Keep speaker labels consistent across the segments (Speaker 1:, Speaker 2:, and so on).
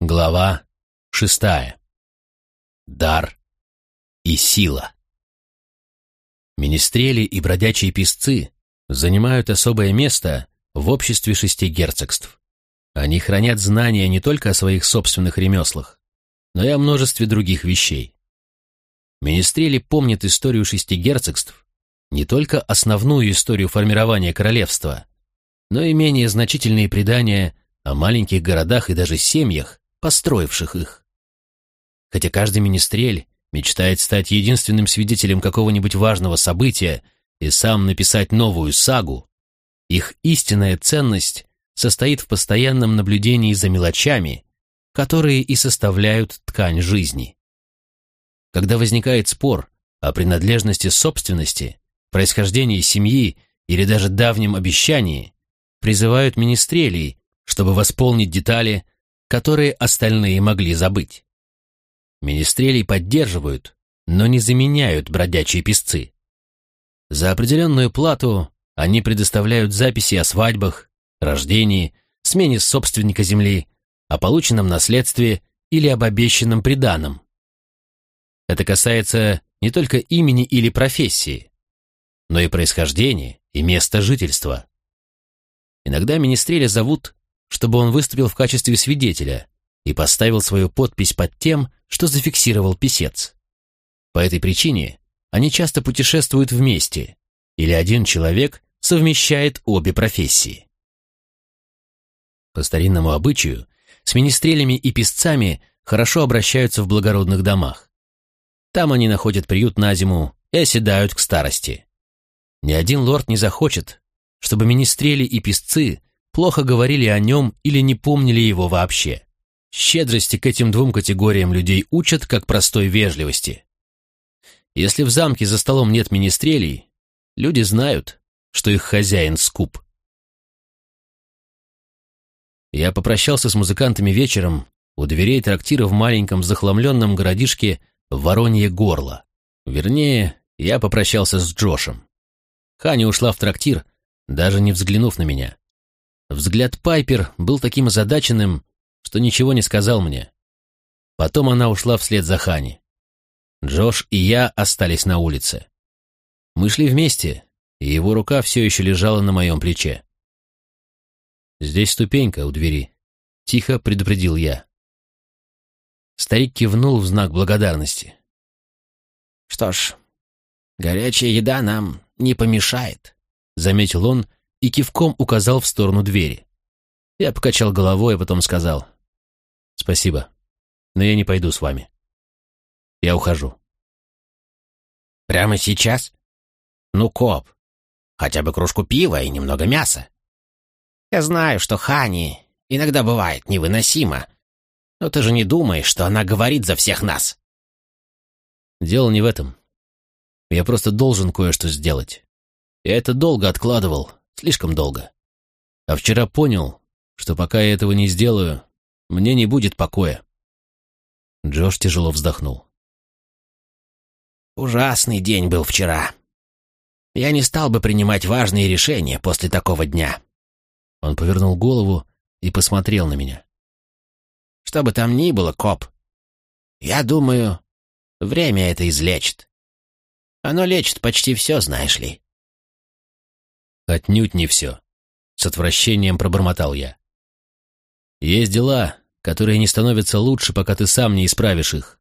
Speaker 1: Глава шестая. Дар и сила. Министрели и бродячие песцы занимают особое место в обществе шести герцогств. Они хранят знания не только о своих собственных ремеслах, но и о множестве других вещей. Министрели помнят историю шести герцогств, не только основную историю формирования королевства, но и менее значительные предания о маленьких городах и даже семьях, построивших их. Хотя каждый министрель мечтает стать единственным свидетелем какого-нибудь важного события и сам написать новую сагу, их истинная ценность состоит в постоянном наблюдении за мелочами, которые и составляют ткань жизни. Когда возникает спор о принадлежности собственности, происхождении семьи или даже давнем обещании, призывают министрелей, чтобы восполнить детали, которые остальные могли забыть. Министрелей поддерживают, но не заменяют бродячие песцы. За определенную плату они предоставляют записи о свадьбах, рождении, смене собственника земли, о полученном наследстве или об обещанном приданом. Это касается не только имени или профессии, но и происхождения и места жительства. Иногда министреля зовут, чтобы он выступил в качестве свидетеля и поставил свою подпись под тем, что зафиксировал писец. По этой причине они часто путешествуют вместе, или один человек совмещает обе профессии. По старинному обычаю, с министрелями и писцами хорошо обращаются в благородных домах. Там они находят приют на зиму и оседают к старости. Ни один лорд не захочет, чтобы министрели и писцы плохо говорили о нем или не помнили его вообще. Щедрости к этим двум категориям людей учат как простой вежливости. Если в замке за столом нет министрелей, люди знают, что их хозяин скуп. Я попрощался с музыкантами вечером у дверей трактира в маленьком захламленном городишке Воронье Горло. Вернее, я попрощался с Джошем. Хани ушла в трактир, даже не взглянув на меня. Взгляд Пайпер был таким озадаченным, что ничего не сказал мне. Потом она ушла вслед за Хани. Джош и я остались на улице. Мы шли вместе, и его рука все еще лежала на моем плече. «Здесь ступенька у двери», — тихо предупредил я. Старик кивнул в знак благодарности.
Speaker 2: «Что ж, горячая еда нам не помешает», —
Speaker 1: заметил он и кивком указал в сторону двери. Я покачал головой, а потом сказал. «Спасибо, но я не пойду с вами. Я ухожу».
Speaker 2: «Прямо сейчас? Ну, коп, хотя бы кружку пива и немного мяса. Я знаю, что Хани иногда бывает невыносимо, но ты же не думаешь, что она говорит за всех нас».
Speaker 1: «Дело не в этом. Я просто должен кое-что сделать. Я это долго откладывал, слишком долго. А вчера понял, что пока я этого не сделаю, мне не будет покоя. Джош тяжело вздохнул.
Speaker 2: Ужасный день был вчера. Я не стал бы принимать важные решения после такого дня.
Speaker 1: Он повернул голову и посмотрел на меня.
Speaker 2: Что бы там ни было, коп, я думаю, время это излечит. Оно лечит почти все, знаешь ли.
Speaker 1: Отнюдь не все. С отвращением пробормотал я. Есть дела, которые не становятся лучше, пока ты сам не исправишь их.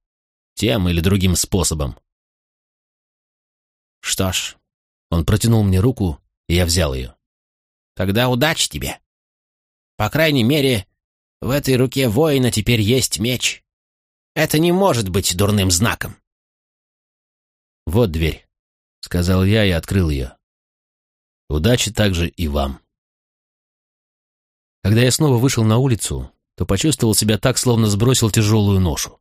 Speaker 1: Тем или другим способом.
Speaker 2: Что ж,
Speaker 1: он протянул мне руку, и я взял ее.
Speaker 2: Тогда удачи тебе. По крайней мере, в этой руке воина теперь есть меч. Это не может быть дурным знаком.
Speaker 1: «Вот дверь», — сказал я и открыл ее. «Удачи также и вам». Когда я снова вышел на улицу, то почувствовал себя так, словно сбросил тяжелую ношу.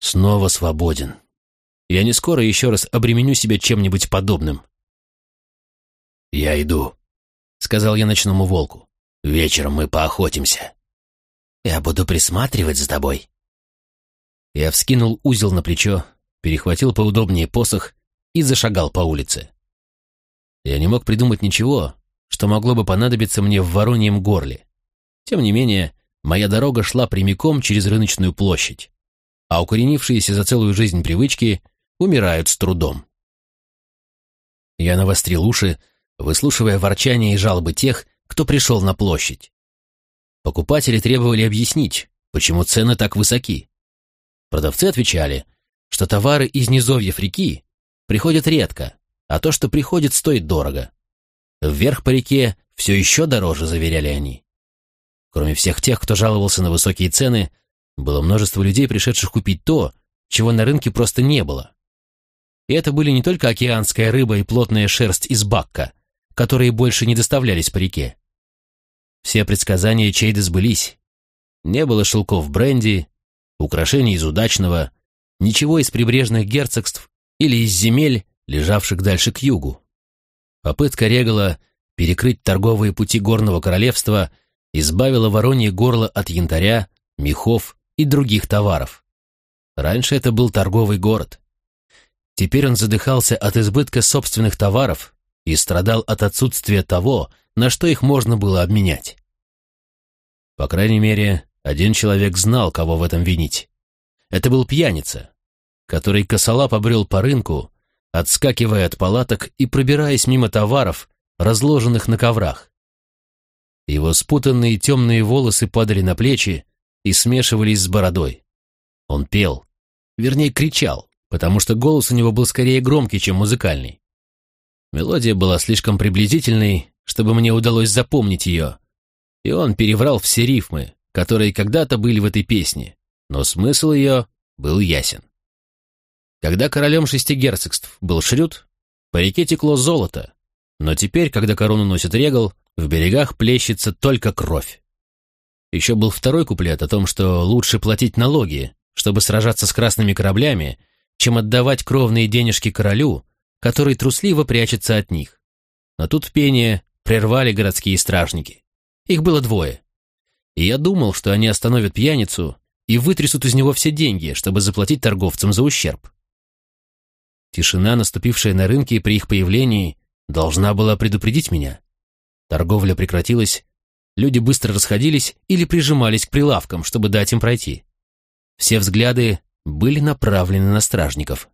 Speaker 1: Снова свободен. Я не скоро еще раз обременю себя чем-нибудь подобным.
Speaker 2: «Я иду», — сказал я ночному волку. «Вечером мы поохотимся. Я буду присматривать за тобой».
Speaker 1: Я вскинул узел на плечо, перехватил поудобнее посох и зашагал по улице. Я не мог придумать ничего, что могло бы понадобиться мне в вороньем горле. Тем не менее, моя дорога шла прямиком через рыночную площадь, а укоренившиеся за целую жизнь привычки умирают с трудом. Я навострил уши, выслушивая ворчание и жалобы тех, кто пришел на площадь. Покупатели требовали объяснить, почему цены так высоки. Продавцы отвечали, что товары из низовьев реки приходят редко, а то, что приходит, стоит дорого. Вверх по реке все еще дороже, заверяли они. Кроме всех тех, кто жаловался на высокие цены, было множество людей, пришедших купить то, чего на рынке просто не было. И это были не только океанская рыба и плотная шерсть из бакка, которые больше не доставлялись по реке. Все предсказания Чейда сбылись. Не было шелков бренди, украшений из удачного, ничего из прибрежных герцогств или из земель, лежавших дальше к югу. Попытка Регала перекрыть торговые пути горного королевства избавила воронье горло от янтаря, мехов и других товаров. Раньше это был торговый город. Теперь он задыхался от избытка собственных товаров и страдал от отсутствия того, на что их можно было обменять. По крайней мере, один человек знал, кого в этом винить. Это был пьяница, который косолап обрел по рынку, отскакивая от палаток и пробираясь мимо товаров, разложенных на коврах. Его спутанные темные волосы падали на плечи и смешивались с бородой. Он пел, вернее кричал, потому что голос у него был скорее громкий, чем музыкальный. Мелодия была слишком приблизительной, чтобы мне удалось запомнить ее, и он переврал все рифмы, которые когда-то были в этой песне, но смысл ее был ясен. Когда королем шести герцогств был Шрюд, по реке текло золото, но теперь, когда корону носит Регал, в берегах плещется только кровь. Еще был второй куплет о том, что лучше платить налоги, чтобы сражаться с красными кораблями, чем отдавать кровные денежки королю, который трусливо прячется от них. Но тут пение прервали городские стражники. Их было двое. И я думал, что они остановят пьяницу и вытрясут из него все деньги, чтобы заплатить торговцам за ущерб. Тишина, наступившая на рынке при их появлении, должна была предупредить меня. Торговля прекратилась, люди быстро расходились или прижимались к прилавкам, чтобы дать им пройти. Все взгляды были направлены на стражников.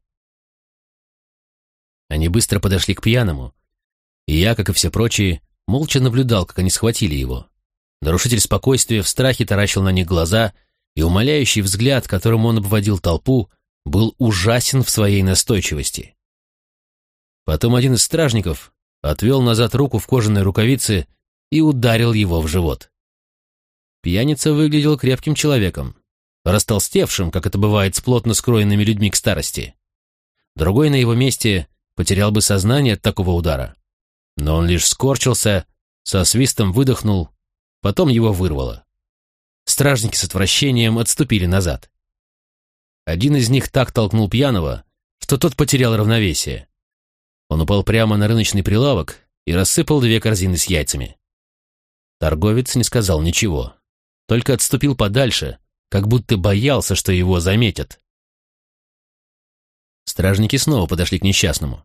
Speaker 1: Они быстро подошли к пьяному, и я, как и все прочие, молча наблюдал, как они схватили его. Нарушитель спокойствия в страхе таращил на них глаза, и умоляющий взгляд, которым он обводил толпу, был ужасен в своей настойчивости. Потом один из стражников отвел назад руку в кожаной рукавице и ударил его в живот. Пьяница выглядел крепким человеком, растолстевшим, как это бывает с плотно скроенными людьми к старости. Другой на его месте потерял бы сознание от такого удара. Но он лишь скорчился, со свистом выдохнул, потом его вырвало. Стражники с отвращением отступили назад. Один из них так толкнул пьяного, что тот потерял равновесие. Он упал прямо на рыночный прилавок и рассыпал две корзины с яйцами. Торговец не сказал ничего, только отступил подальше, как будто боялся, что его заметят. Стражники снова подошли к несчастному.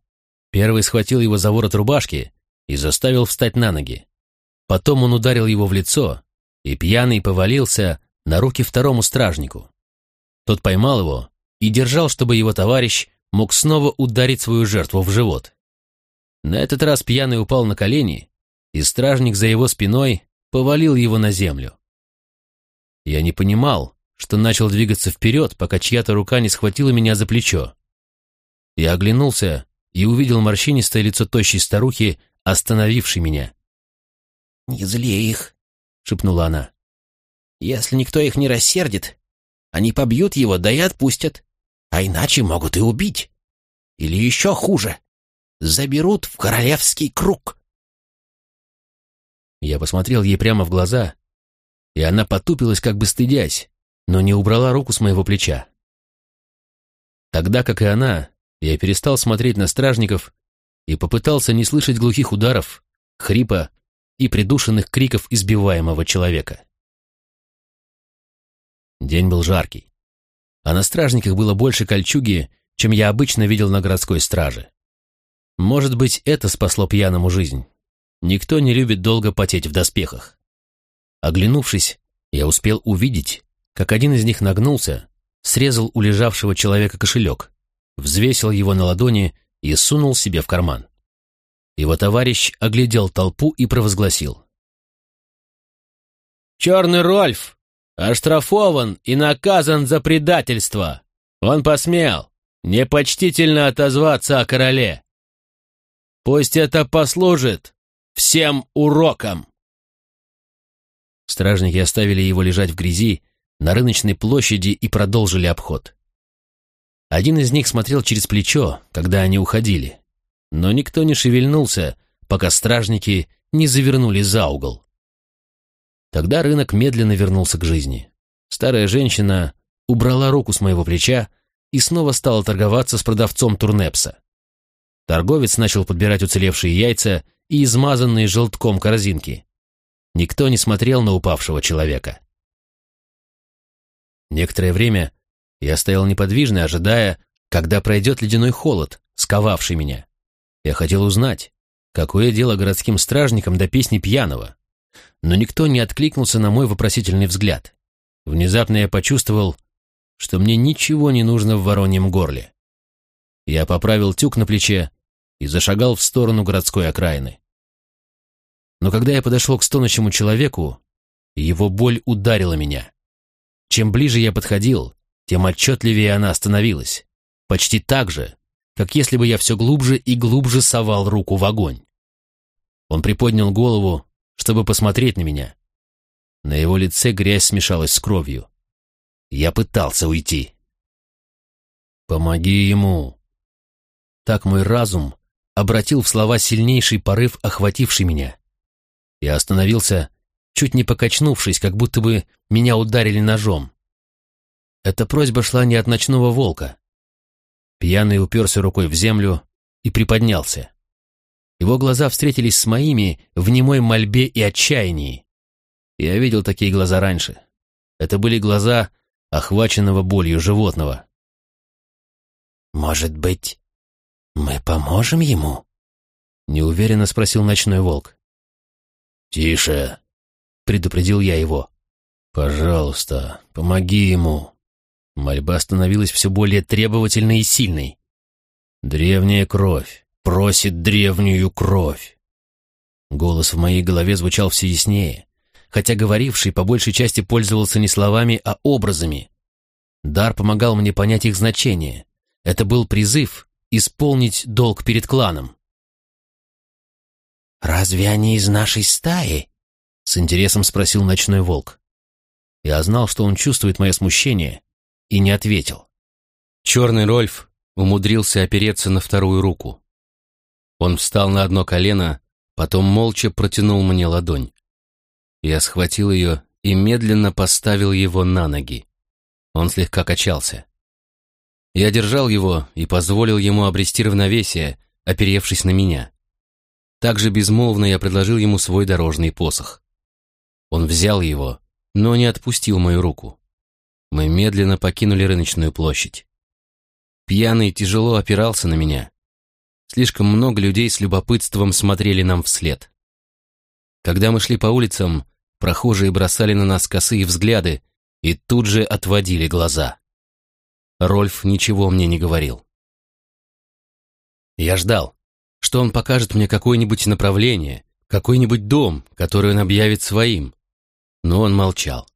Speaker 1: Первый схватил его за ворот рубашки и заставил встать на ноги. Потом он ударил его в лицо, и пьяный повалился на руки второму стражнику. Тот поймал его и держал, чтобы его товарищ мог снова ударить свою жертву в живот. На этот раз пьяный упал на колени, и стражник за его спиной повалил его на землю. Я не понимал, что начал двигаться вперед, пока чья-то рука не схватила меня за плечо. Я оглянулся и увидел морщинистое лицо тощей старухи, остановившей меня.
Speaker 2: «Не зли их», — шепнула она. «Если никто их не рассердит, они побьют его, да и отпустят. А иначе могут и убить. Или еще хуже, заберут в королевский круг».
Speaker 1: Я посмотрел ей прямо в глаза, и она потупилась, как бы стыдясь, но не убрала руку с моего плеча. Тогда, как и она, я перестал смотреть на стражников и попытался не слышать глухих ударов, хрипа и придушенных криков избиваемого человека. День был жаркий, а на стражниках было больше кольчуги, чем я обычно видел на городской страже. Может быть, это спасло пьяному жизнь. Никто не любит долго потеть в доспехах. Оглянувшись, Я успел увидеть, как один из них нагнулся, срезал у лежавшего человека кошелек, взвесил его на ладони и сунул себе в карман. Его товарищ оглядел толпу и провозгласил. «Черный Рольф оштрафован и наказан за предательство. Он посмел непочтительно отозваться о короле. Пусть это послужит всем уроком!» Стражники оставили его лежать в грязи на рыночной площади и продолжили обход. Один из них смотрел через плечо, когда они уходили, но никто не шевельнулся, пока стражники не завернули за угол. Тогда рынок медленно вернулся к жизни. Старая женщина убрала руку с моего плеча и снова стала торговаться с продавцом турнепса. Торговец начал подбирать уцелевшие яйца и измазанные желтком корзинки. Никто не смотрел на упавшего человека. Некоторое время я стоял неподвижно, ожидая, когда пройдет ледяной холод, сковавший меня. Я хотел узнать, какое дело городским стражникам до песни пьяного. Но никто не откликнулся на мой вопросительный взгляд. Внезапно я почувствовал, что мне ничего не нужно в вороньем горле. Я поправил тюк на плече и зашагал в сторону городской окраины. Но когда я подошел к стонущему человеку, его боль ударила меня. Чем ближе я подходил, тем отчетливее она становилась. Почти так же, как если бы я все глубже и глубже совал руку в огонь. Он приподнял голову, чтобы посмотреть на меня. На его лице грязь смешалась с кровью. Я пытался уйти. «Помоги ему!» Так мой разум обратил в слова сильнейший порыв, охвативший меня. Я остановился, чуть не покачнувшись, как будто бы меня ударили ножом. Эта просьба шла не от ночного волка. Пьяный уперся рукой в землю и приподнялся. Его глаза встретились с моими в немой мольбе и отчаянии. Я видел такие глаза раньше. Это были глаза охваченного болью животного.
Speaker 2: «Может быть, мы поможем ему?»
Speaker 1: — неуверенно спросил ночной волк.
Speaker 3: «Тише!»
Speaker 1: — предупредил я его.
Speaker 3: «Пожалуйста, помоги ему!»
Speaker 1: Мольба становилась все более требовательной и сильной.
Speaker 3: «Древняя кровь просит древнюю кровь!»
Speaker 1: Голос в моей голове звучал все яснее, хотя говоривший по большей части пользовался не словами, а образами. Дар помогал мне понять их значение. Это был призыв исполнить долг перед кланом.
Speaker 2: «Разве они из нашей стаи?» — с интересом спросил ночной волк.
Speaker 1: Я знал, что он чувствует мое смущение, и не ответил. Черный Рольф умудрился опереться на вторую руку. Он встал на одно колено, потом молча протянул мне ладонь. Я схватил ее и медленно поставил его на ноги. Он слегка качался. Я держал его и позволил ему обрести равновесие, оперевшись на меня. Также безмолвно я предложил ему свой дорожный посох. Он взял его, но не отпустил мою руку. Мы медленно покинули рыночную площадь. Пьяный тяжело опирался на меня. Слишком много людей с любопытством смотрели нам вслед. Когда мы шли по улицам, прохожие бросали на нас косые взгляды и тут же отводили глаза. Рольф ничего мне не говорил. Я ждал что он покажет мне какое-нибудь направление, какой-нибудь дом, который он объявит своим. Но он молчал.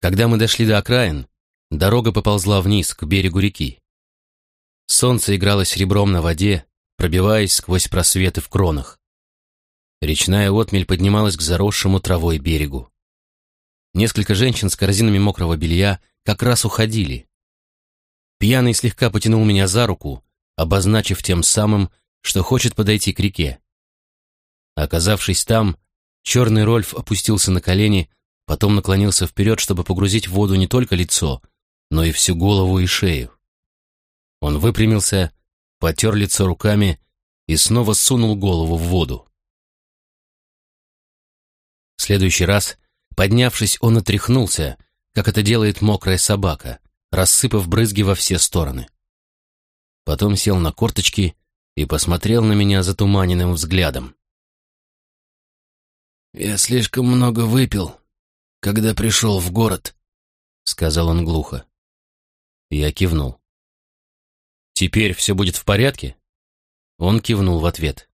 Speaker 1: Когда мы дошли до окраин, дорога поползла вниз, к берегу реки. Солнце играло серебром на воде, пробиваясь сквозь просветы в кронах. Речная отмель поднималась к заросшему травой берегу. Несколько женщин с корзинами мокрого белья как раз уходили. Пьяный слегка потянул меня за руку, обозначив тем самым, что хочет подойти к реке. Оказавшись там, черный Рольф опустился на колени, потом наклонился вперед, чтобы погрузить в воду не только лицо, но и всю голову и шею. Он выпрямился, потер лицо руками и снова сунул голову в воду. В следующий раз, поднявшись, он отряхнулся, как это делает мокрая собака, рассыпав брызги во все стороны потом сел на корточки и посмотрел на меня затуманенным взглядом.
Speaker 3: «Я слишком много выпил. когда пришел в город», — сказал он глухо.
Speaker 1: Я кивнул. «Теперь все будет в порядке?» Он кивнул в ответ.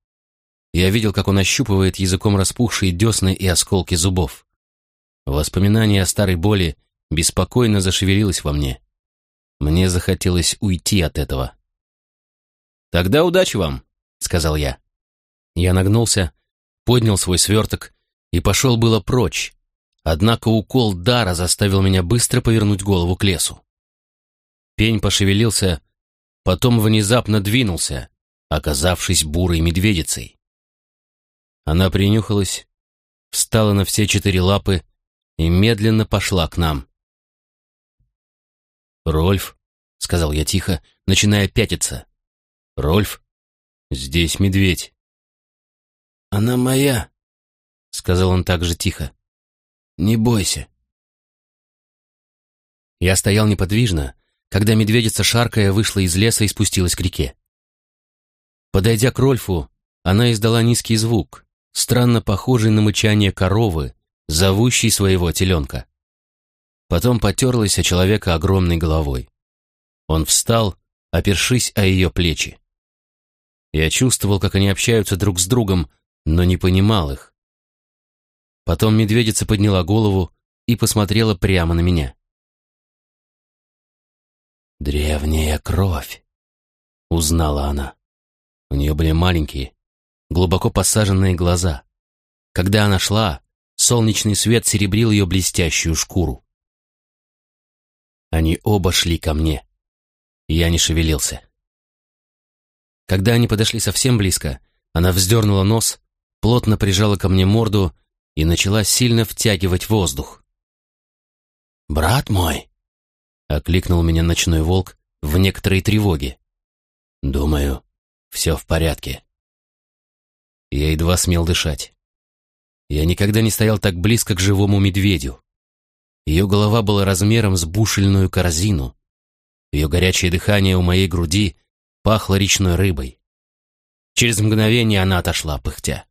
Speaker 1: Я видел, как он ощупывает языком распухшие десны и осколки зубов. Воспоминание о старой боли беспокойно зашевелилось во мне. Мне захотелось уйти от этого. «Тогда удачи вам», — сказал я. Я нагнулся, поднял свой сверток и пошел было прочь, однако укол дара заставил меня быстро повернуть голову к лесу. Пень пошевелился, потом внезапно двинулся, оказавшись бурой медведицей. Она принюхалась, встала на все четыре лапы и медленно пошла к нам. «Рольф», — сказал я тихо, начиная пятиться. «Рольф, здесь медведь».
Speaker 3: «Она моя», — сказал он также тихо. «Не бойся».
Speaker 1: Я стоял неподвижно, когда медведица, шаркая, вышла из леса и спустилась к реке. Подойдя к Рольфу, она издала низкий звук, странно похожий на мычание коровы, зовущей своего теленка. Потом потерлась о человека огромной головой. Он встал, опершись о ее плечи. Я чувствовал, как они общаются друг с другом, но не понимал их. Потом медведица подняла голову и посмотрела прямо на меня. «Древняя кровь», — узнала она. У нее были маленькие, глубоко посаженные глаза. Когда она шла, солнечный свет серебрил ее блестящую шкуру. Они оба шли ко мне. Я не шевелился. Когда они подошли совсем близко, она вздернула нос, плотно прижала ко мне морду и начала сильно втягивать воздух.
Speaker 3: «Брат мой!»
Speaker 1: Окликнул меня ночной волк в некоторой тревоге.
Speaker 3: Думаю, все в порядке.
Speaker 1: Я едва смел дышать. Я никогда не стоял так близко к живому медведю. Ее голова была размером с бушельную корзину. Ее горячее дыхание у моей груди пахло речной рыбой. Через мгновение она отошла, пыхтя.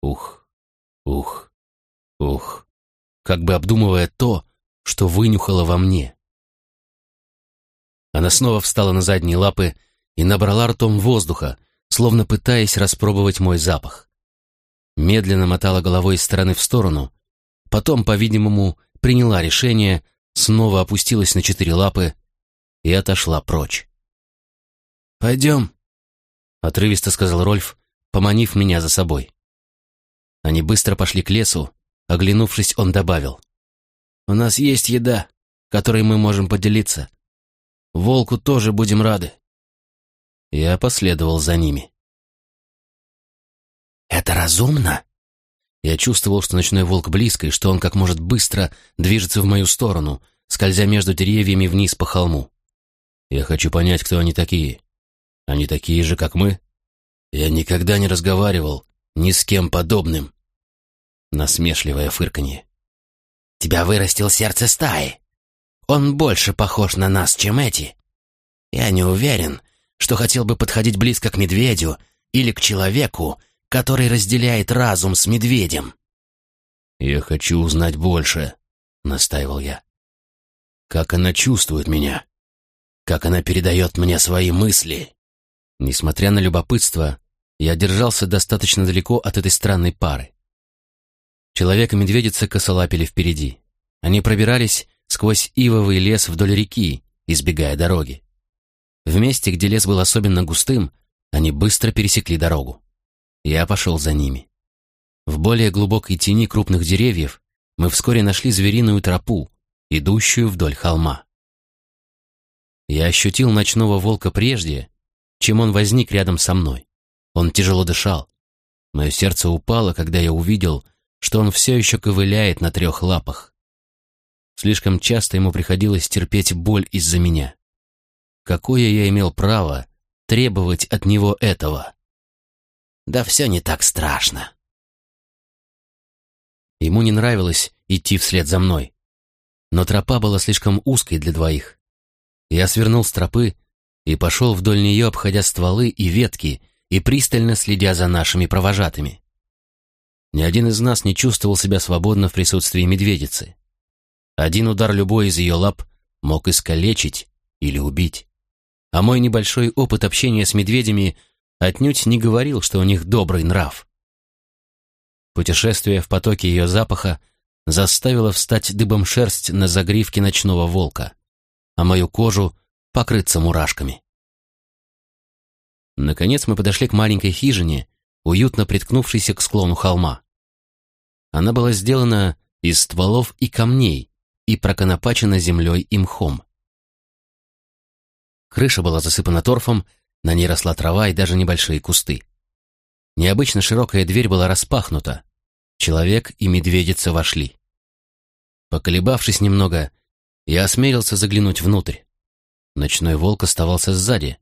Speaker 1: Ух, ух, ух, как бы обдумывая то, что вынюхала во мне. Она снова встала на задние лапы и набрала ртом воздуха, словно пытаясь распробовать мой запах. Медленно мотала головой из стороны в сторону, потом, по-видимому, приняла решение, снова опустилась на четыре лапы и отошла прочь.
Speaker 3: «Пойдем», —
Speaker 1: отрывисто сказал Рольф, поманив меня за собой. Они быстро пошли к лесу, оглянувшись, он добавил. «У нас есть еда, которой мы можем поделиться. Волку тоже будем рады. Я последовал за ними.
Speaker 3: «Это разумно?»
Speaker 1: Я чувствовал, что ночной волк близко, и что он как может быстро движется в мою сторону, скользя между деревьями вниз по холму. Я хочу понять, кто они такие. Они такие же, как мы? Я никогда не разговаривал ни с кем подобным. Насмешливое фырканье.
Speaker 3: «Тебя вырастил сердце стаи. Он больше похож на нас, чем эти. Я не уверен, что хотел бы подходить близко к медведю или к человеку, который разделяет разум с медведем.
Speaker 1: «Я хочу узнать больше», — настаивал я. «Как она чувствует меня? Как она передает мне свои мысли?» Несмотря на любопытство, я держался достаточно далеко от этой странной пары. Человек и медведица косолапили впереди. Они пробирались сквозь ивовый лес вдоль реки, избегая дороги. В месте, где лес был особенно густым, они быстро пересекли дорогу. Я пошел за ними. В более глубокой тени крупных деревьев мы вскоре нашли звериную тропу, идущую вдоль холма. Я ощутил ночного волка прежде, чем он возник рядом со мной. Он тяжело дышал. Мое сердце упало, когда я увидел, что он все еще ковыляет на трех лапах. Слишком часто ему приходилось терпеть боль из-за меня. Какое я имел право требовать от него этого?
Speaker 3: Да все не так страшно.
Speaker 1: Ему не нравилось идти вслед за мной. Но тропа была слишком узкой для двоих. Я свернул с тропы и пошел вдоль нее, обходя стволы и ветки и пристально следя за нашими провожатыми. Ни один из нас не чувствовал себя свободно в присутствии медведицы.
Speaker 3: Один удар любой из ее лап мог искалечить или убить. А мой небольшой опыт общения с медведями отнюдь не говорил, что у них добрый нрав. Путешествие в потоке ее запаха заставило встать дыбом шерсть на загривке ночного волка, а мою кожу покрыться мурашками. Наконец мы подошли к маленькой хижине, уютно приткнувшейся к склону холма. Она была сделана из стволов и камней и проконопачена землей и мхом. Крыша была засыпана торфом, на ней росла трава и даже небольшие кусты. Необычно широкая дверь была распахнута. Человек и медведица вошли. Поколебавшись немного, я осмелился заглянуть внутрь. Ночной волк оставался сзади.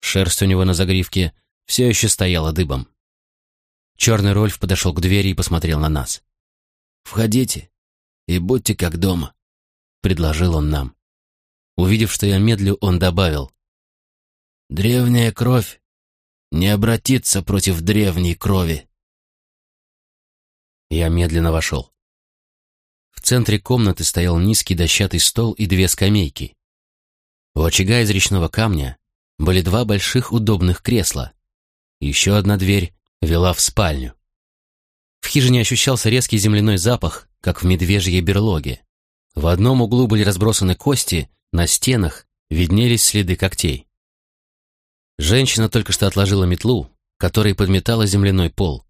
Speaker 3: Шерсть у него на загривке все еще стояла дыбом. Черный Рольф подошел к двери и посмотрел на нас. «Входите и будьте как дома», — предложил он нам. Увидев, что я медлю, он добавил. «Древняя кровь не обратится против древней крови». Я медленно вошел. В центре комнаты стоял низкий дощатый стол и две скамейки. У очага из речного камня были два больших удобных кресла. Еще одна дверь вела в спальню. В хижине ощущался резкий земляной запах, как в медвежьей берлоге. В одном углу были разбросаны кости, на стенах виднелись следы когтей. Женщина только что отложила метлу, которой подметала земляной пол.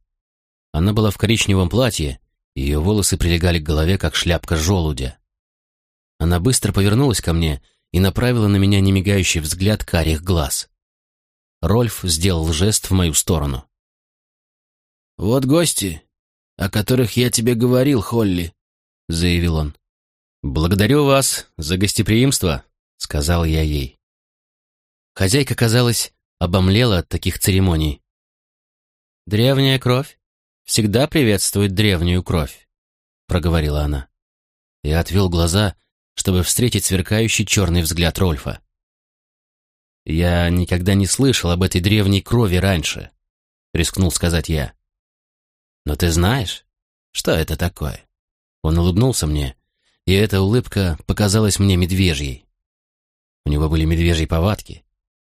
Speaker 3: Она была в коричневом платье, ее волосы прилегали к голове, как шляпка желудя. Она быстро повернулась ко мне и направила на меня немигающий взгляд карих глаз. Рольф сделал жест в мою сторону. «Вот гости, о которых я тебе говорил, Холли», — заявил он. «Благодарю вас за гостеприимство», — сказал я ей. Хозяйка, казалось, обомлела от таких церемоний. «Древняя кровь всегда приветствует древнюю кровь», — проговорила она. Я отвел глаза, чтобы встретить сверкающий черный взгляд Рольфа. «Я никогда не слышал об этой древней крови раньше», — рискнул сказать я. «Но ты знаешь, что это такое?» Он улыбнулся мне, и эта улыбка показалась мне медвежьей. У него были медвежьи повадки,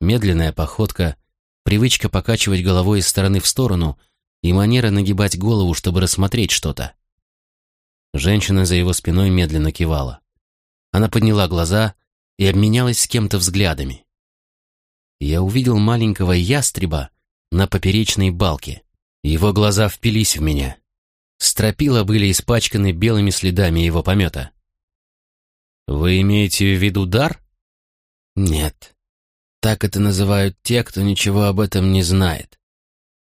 Speaker 3: медленная походка, привычка покачивать головой из стороны в сторону и манера нагибать голову, чтобы рассмотреть что-то. Женщина за его спиной медленно кивала. Она подняла глаза и обменялась с кем-то взглядами. Я увидел маленького ястреба на поперечной балке. Его глаза впились в меня. Стропила были испачканы белыми следами его помета. Вы имеете в виду дар? Нет. Так это называют те, кто ничего об этом не знает.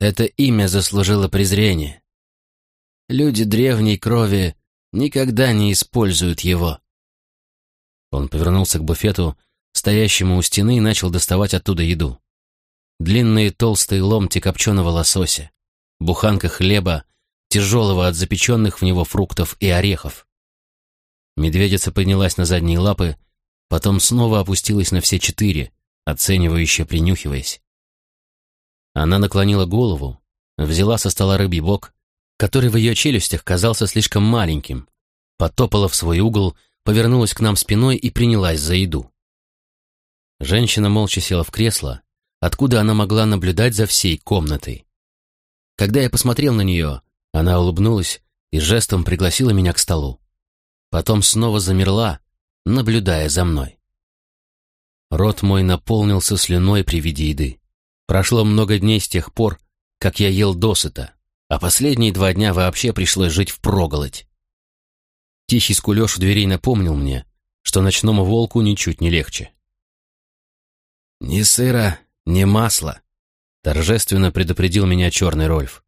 Speaker 3: Это имя заслужило презрение. Люди древней крови никогда не используют его. Он повернулся к буфету, стоящему у стены, и начал доставать оттуда еду. Длинные толстые ломти копченого лосося, буханка хлеба, тяжелого от запеченных в него фруктов и орехов. Медведица поднялась на задние лапы, потом снова опустилась на все четыре, оценивающе принюхиваясь. Она наклонила голову, взяла со стола рыбий бок, который в ее челюстях казался слишком маленьким, потопала в свой угол, повернулась к нам спиной и принялась за еду. Женщина молча села в кресло, откуда она могла наблюдать за всей комнатой. Когда я посмотрел на нее, она улыбнулась и жестом пригласила меня к столу. Потом снова замерла, наблюдая за мной. Рот мой наполнился слюной при виде еды. Прошло много дней с тех пор, как я ел досыта, а последние два дня вообще пришлось жить впроголодь. Тихий скулеж у дверей напомнил мне, что ночному волку ничуть не легче. «Ни сыра, ни масла», — торжественно предупредил меня черный Рольф.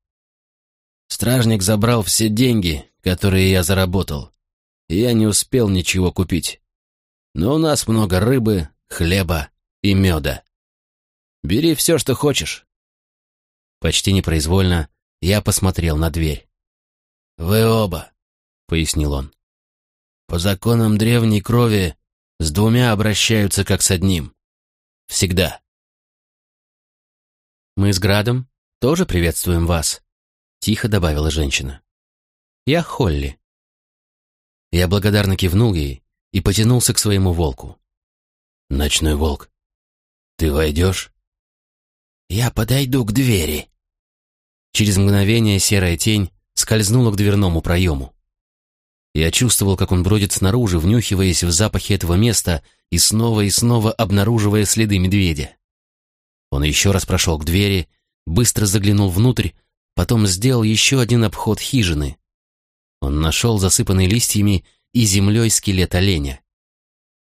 Speaker 3: «Стражник забрал все деньги, которые я заработал, я не успел ничего купить. Но у нас много рыбы, хлеба и меда. Бери все, что хочешь. Почти непроизвольно я посмотрел на дверь. «Вы оба», — пояснил он. «По законам древней крови с двумя обращаются как с одним. Всегда». «Мы с Градом тоже приветствуем вас», — тихо добавила женщина. «Я Холли. Я благодарно кивнул ей и потянулся к своему волку. «Ночной волк, ты войдешь?»
Speaker 2: «Я подойду к двери».
Speaker 3: Через мгновение серая тень скользнула к дверному проему. Я чувствовал, как он бродит снаружи, внюхиваясь в запахе этого места и снова и снова обнаруживая следы медведя. Он еще раз прошел к двери, быстро заглянул внутрь, потом сделал еще один обход хижины. Он нашел засыпанный листьями и землей скелет оленя.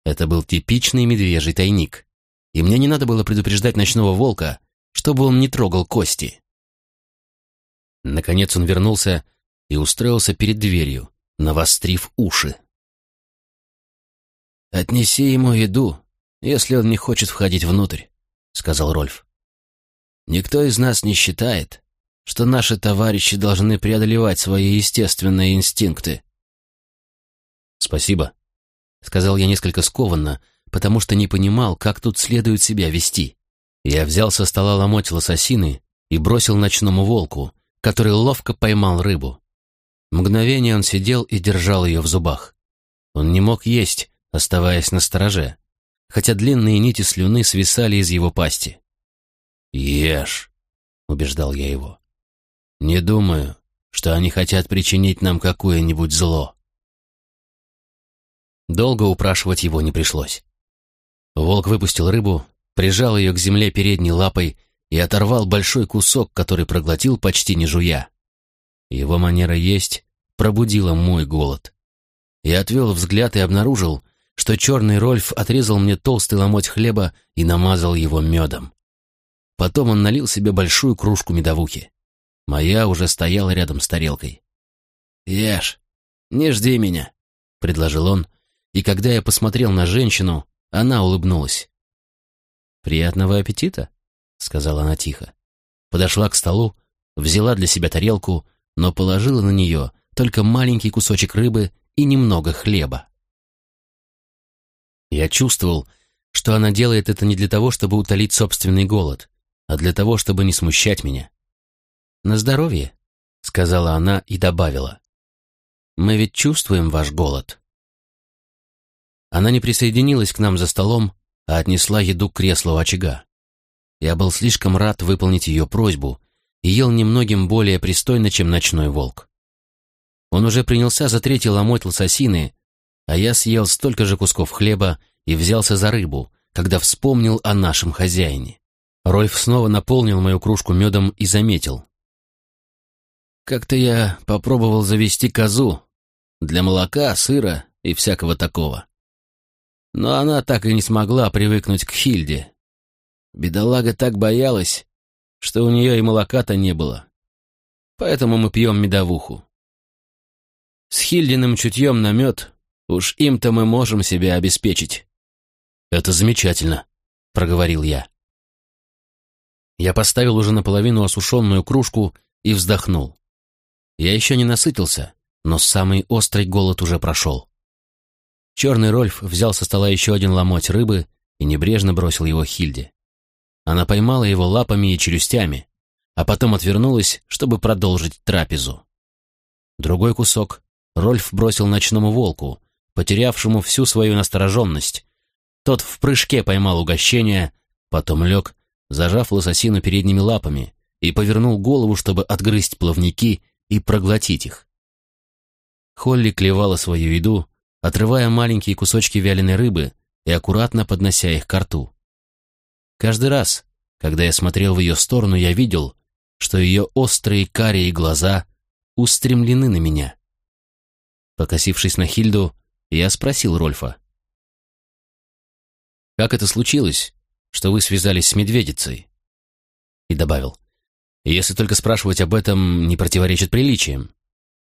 Speaker 3: Это был типичный медвежий тайник, и мне не надо было предупреждать ночного волка, чтобы он не трогал кости. Наконец он вернулся и устроился перед дверью, навострив уши.
Speaker 2: «Отнеси ему еду, если он не хочет входить внутрь», — сказал Рольф. «Никто из нас не считает, что наши товарищи должны преодолевать свои естественные инстинкты».
Speaker 3: «Спасибо», — сказал я несколько скованно, потому что не понимал, как тут следует себя вести. Я взял со стола ломоть лососины и бросил ночному волку, который ловко поймал рыбу. Мгновение он сидел и держал ее в зубах. Он не мог есть, оставаясь на стороже, хотя длинные нити слюны свисали из его пасти. «Ешь», — убеждал я его. «Не думаю, что они хотят причинить нам какое-нибудь зло». Долго упрашивать его не пришлось. Волк выпустил рыбу, прижал ее к земле передней лапой и оторвал большой кусок, который проглотил почти не жуя. Его манера есть пробудила мой голод. Я отвел взгляд и обнаружил, что черный Рольф отрезал мне толстый ломоть хлеба и намазал его медом. Потом он налил себе большую кружку медовухи. Моя уже стояла рядом с тарелкой.
Speaker 2: «Ешь, не жди меня», — предложил он, и когда я посмотрел на женщину, она улыбнулась.
Speaker 3: «Приятного аппетита!» сказала она тихо. Подошла к столу, взяла для себя тарелку, но положила на нее только маленький кусочек рыбы и немного хлеба. Я чувствовал, что она делает это не для того, чтобы утолить собственный голод, а для того, чтобы не смущать меня. «На здоровье», — сказала она и добавила. «Мы ведь чувствуем ваш голод». Она не присоединилась к нам за столом, а отнесла еду к креслу очага. Я был слишком рад выполнить ее просьбу и ел немногим более пристойно, чем ночной волк. Он уже принялся за третий ломоть лососины, а я съел столько же кусков хлеба и взялся за рыбу, когда вспомнил о нашем хозяине. Рольф снова наполнил мою кружку медом и заметил.
Speaker 2: «Как-то я попробовал завести козу для молока, сыра и всякого такого. Но она так и не смогла привыкнуть к Хильде, Бедолага так боялась, что у нее и молока-то не было. Поэтому мы пьем медовуху. С Хильдиным чутьем на мед, уж им-то мы можем себя обеспечить.
Speaker 3: «Это замечательно», — проговорил я. Я поставил уже наполовину осушенную кружку и вздохнул. Я еще не насытился, но самый острый голод уже прошел. Черный Рольф взял со стола еще один ломоть рыбы и небрежно бросил его Хильде. Она поймала его лапами и челюстями, а потом отвернулась, чтобы продолжить трапезу. Другой кусок Рольф бросил ночному волку, потерявшему всю свою настороженность. Тот в прыжке поймал угощение, потом лег, зажав лососину передними лапами, и повернул голову, чтобы отгрызть плавники и проглотить их. Холли клевала свою еду, отрывая маленькие кусочки вяленой рыбы и аккуратно поднося их к рту. Каждый раз, когда я смотрел в ее сторону, я видел, что ее острые карие глаза устремлены на меня. Покосившись на Хильду, я спросил Рольфа. «Как это случилось, что вы связались с медведицей?» И добавил. «Если только спрашивать об этом не противоречит приличиям.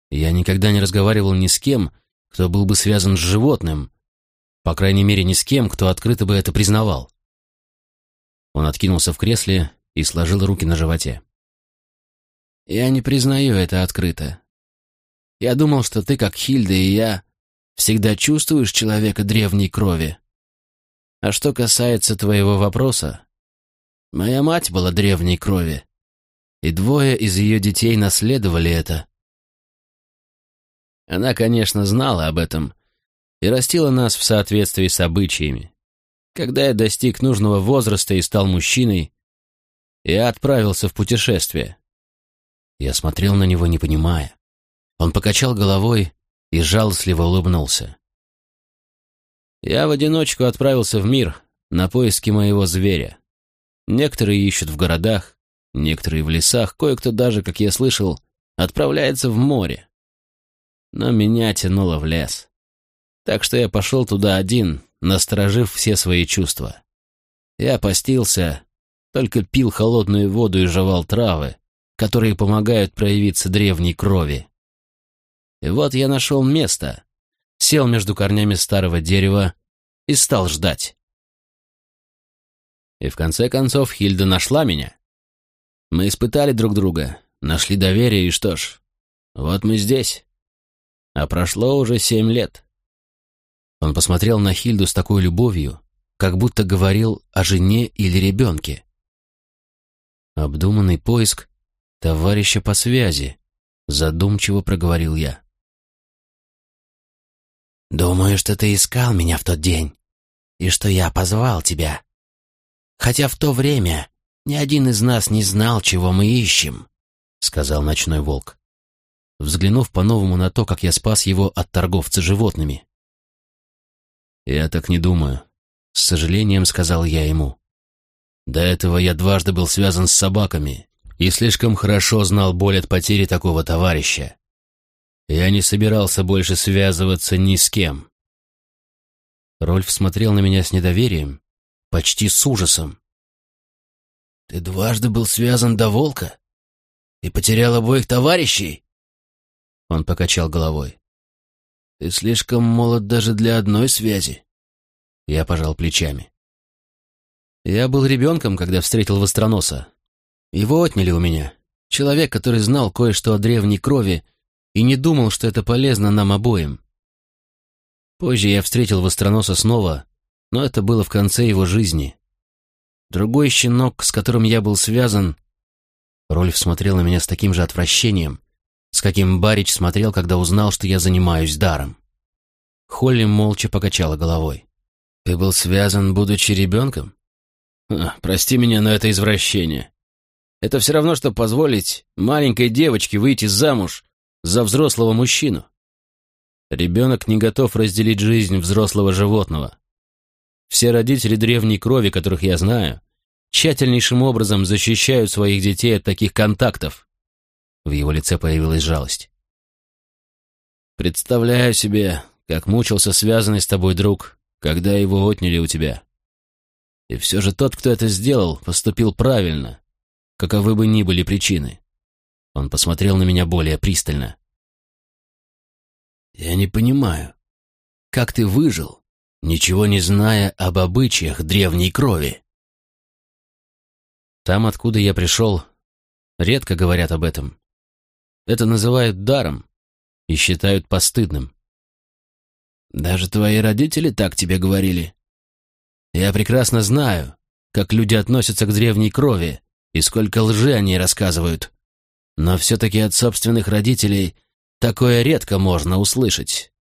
Speaker 3: Я никогда не разговаривал ни с кем, кто был бы связан с животным, по крайней мере, ни с кем, кто открыто бы это признавал. Он откинулся в кресле и сложил руки на животе.
Speaker 2: «Я не признаю это открыто. Я думал, что ты, как Хильда и я, всегда чувствуешь человека древней крови. А что касается твоего вопроса, моя мать была древней крови, и двое из ее детей наследовали это.
Speaker 1: Она, конечно, знала об этом и растила нас в соответствии с обычаями. Когда я достиг нужного возраста и стал мужчиной, я отправился в путешествие. Я смотрел на него, не понимая. Он покачал головой и жалостливо улыбнулся. Я в одиночку отправился в мир на поиски моего зверя. Некоторые ищут в городах, некоторые в лесах, кое-кто даже, как я слышал, отправляется в море. Но меня тянуло в лес. Так что я пошел туда один, насторожив все свои чувства. Я постился, только пил холодную воду и жевал травы, которые помогают проявиться древней крови. И вот я нашел место, сел между корнями старого дерева и стал ждать. И в конце концов Хильда нашла меня. Мы испытали друг друга, нашли доверие, и что ж, вот мы здесь. А прошло уже семь лет. Он посмотрел на Хильду с такой любовью, как будто говорил о жене или ребенке. Обдуманный поиск товарища по связи, задумчиво проговорил я.
Speaker 3: «Думаю, что ты искал меня в тот день, и что я позвал тебя. Хотя в то время ни один из нас не знал, чего мы ищем», — сказал ночной волк, взглянув по-новому на то, как я спас его от торговца животными.
Speaker 1: «Я так не думаю», — с сожалением сказал я ему. «До этого я дважды был связан с собаками и слишком хорошо знал боль от потери такого товарища. Я не собирался больше связываться ни с кем.
Speaker 3: Рольф смотрел на меня с недоверием, почти с ужасом. «Ты дважды был связан до волка? И потерял обоих товарищей?» Он покачал головой. «Ты слишком молод даже для одной связи». Я пожал плечами.
Speaker 1: Я был ребенком, когда встретил Востроноса. Его отняли у меня. Человек, который знал кое-что о древней крови и не думал, что это полезно нам обоим. Позже я встретил Востроноса снова, но это было в конце его жизни. Другой щенок, с которым я был связан... Рольф смотрел на меня с таким же отвращением, с каким Барич смотрел, когда узнал, что я занимаюсь даром. Холли молча покачала головой. «Ты был связан, будучи ребенком?» а, «Прости меня, но это извращение. Это все равно, что позволить маленькой девочке выйти замуж за взрослого мужчину. Ребенок не готов разделить жизнь взрослого животного. Все родители древней крови, которых я знаю, тщательнейшим образом защищают своих детей от таких контактов. В его лице появилась жалость. Представляю себе, как мучился связанный с тобой друг, когда его отняли у тебя. И все же тот, кто это сделал, поступил правильно, каковы бы ни были причины. Он посмотрел на меня более пристально. «Я не понимаю, как ты выжил, ничего не зная об обычаях древней крови?» Там, откуда я пришел, редко говорят об этом. Это называют даром и считают постыдным. Даже твои родители так тебе говорили. Я прекрасно знаю, как люди относятся к древней крови и сколько лжи они рассказывают. Но все-таки от собственных родителей такое редко можно услышать.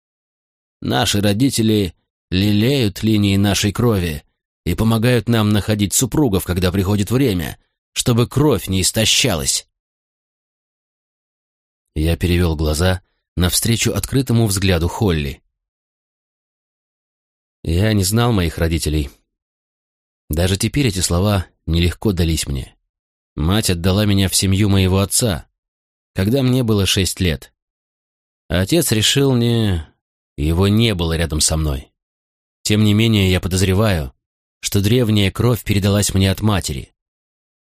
Speaker 1: Наши родители лелеют линии нашей крови и помогают нам находить супругов, когда приходит время, чтобы кровь не истощалась. Я перевел глаза навстречу открытому взгляду Холли. Я не знал моих родителей. Даже теперь эти слова нелегко дались мне. Мать отдала меня в семью моего отца, когда мне было шесть лет. отец решил не... Его не было рядом со мной. Тем не менее, я подозреваю, что древняя кровь передалась мне от матери.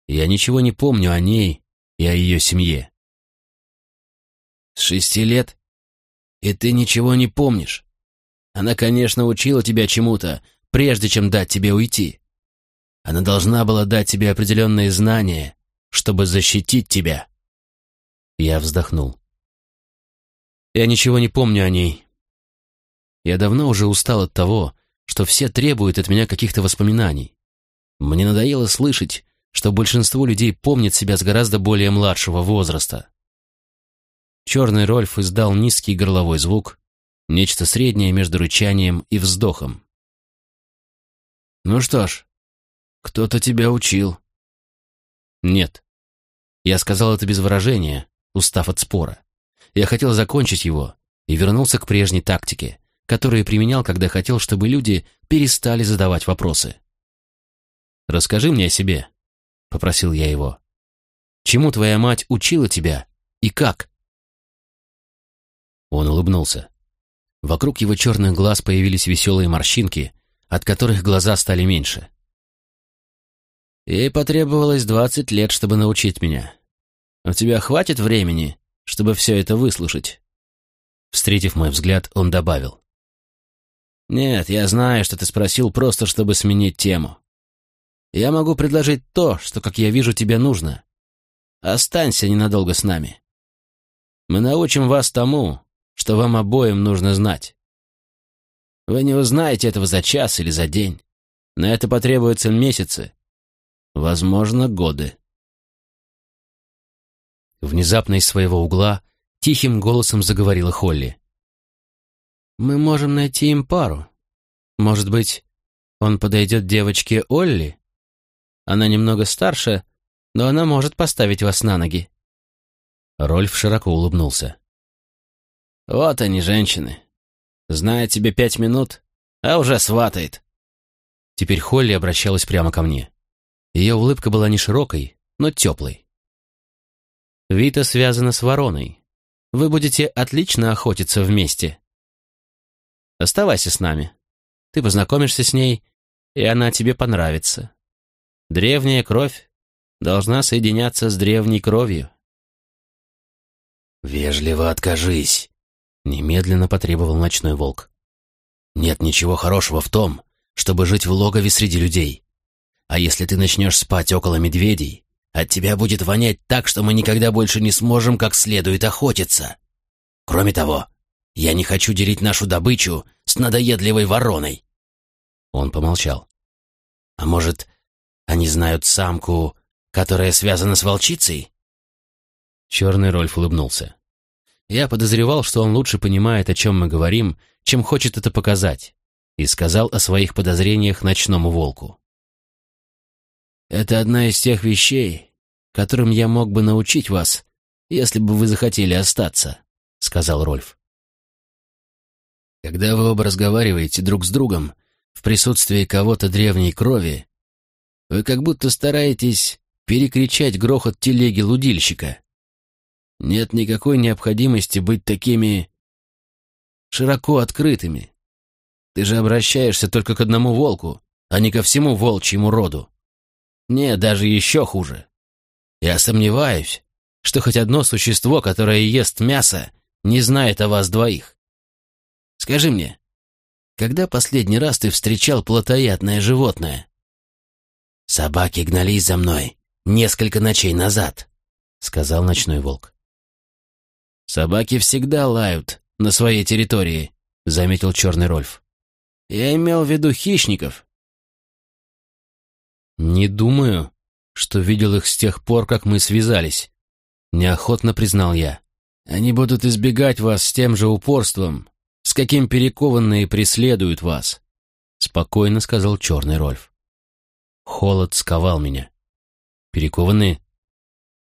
Speaker 1: Я ничего не помню о ней и о ее семье. С шести лет? И ты ничего не помнишь? Она, конечно, учила тебя чему-то, прежде чем дать тебе уйти. Она должна была дать тебе определенные знания, чтобы защитить тебя. Я вздохнул. Я ничего не помню о ней. Я давно уже устал от того, что все требуют от меня каких-то воспоминаний. Мне надоело слышать, что большинство людей помнит себя с гораздо более младшего возраста. Черный Рольф издал низкий горловой звук, нечто среднее между рычанием и вздохом.
Speaker 3: «Ну что ж, кто-то тебя учил».
Speaker 1: «Нет». Я сказал это без выражения, устав от спора. Я хотел закончить его и вернулся к прежней тактике, которую применял, когда хотел, чтобы люди перестали задавать вопросы. «Расскажи мне о себе», — попросил я его. «Чему твоя мать учила тебя и как?» Он улыбнулся. Вокруг его черных глаз появились веселые морщинки, от которых глаза стали меньше. Ей потребовалось двадцать лет, чтобы научить меня. У тебя хватит времени, чтобы все это выслушать?» Встретив мой взгляд, он добавил. «Нет, я знаю, что ты спросил просто, чтобы сменить тему. Я могу предложить то, что, как я вижу, тебе нужно. Останься ненадолго с нами. Мы научим вас тому, что вам обоим нужно знать. Вы не узнаете этого за час или за день. На это потребуются месяцы, возможно, годы. Внезапно из своего угла тихим голосом заговорила Холли. «Мы можем найти им пару. Может быть, он подойдет девочке Олли? Она немного старше, но она может поставить вас на ноги». Рольф широко улыбнулся. Вот они, женщины. Знает тебе пять минут, а уже сватает. Теперь Холли обращалась прямо ко мне. Ее улыбка была не широкой, но теплой. Вита связана с вороной. Вы будете отлично охотиться вместе. Оставайся с нами. Ты познакомишься с ней, и она тебе понравится. Древняя кровь должна соединяться с древней кровью.
Speaker 3: «Вежливо откажись», Немедленно потребовал ночной волк. Нет ничего хорошего в том, чтобы жить в логове среди людей. А если ты начнешь спать около медведей, от тебя будет вонять так, что мы никогда больше не сможем как следует охотиться. Кроме того, я не хочу делить нашу добычу с надоедливой вороной. Он помолчал. А может, они знают самку, которая связана с волчицей?
Speaker 1: Черный Рольф улыбнулся. Я подозревал, что он лучше понимает, о чем мы говорим, чем хочет это показать, и сказал о своих подозрениях ночному волку. «Это одна из тех вещей, которым я мог бы научить вас, если бы вы захотели остаться», — сказал Рольф. «Когда вы оба разговариваете друг с другом в присутствии кого-то древней крови, вы как будто стараетесь перекричать грохот телеги лудильщика. Нет никакой необходимости быть такими широко открытыми. Ты же обращаешься только к одному волку, а не ко всему волчьему роду. Не, даже еще хуже. Я сомневаюсь, что хоть одно существо, которое ест мясо, не знает о вас двоих. Скажи мне, когда последний раз ты встречал плотоядное животное? Собаки гнались за мной несколько ночей назад, сказал ночной волк. «Собаки всегда лают на своей территории», — заметил черный Рольф. «Я имел в виду хищников». «Не думаю, что видел их с тех пор, как мы связались», — неохотно признал я. «Они будут избегать вас с тем же упорством, каким перекованные преследуют вас», — спокойно сказал черный Рольф. Холод сковал меня. «Перекованные?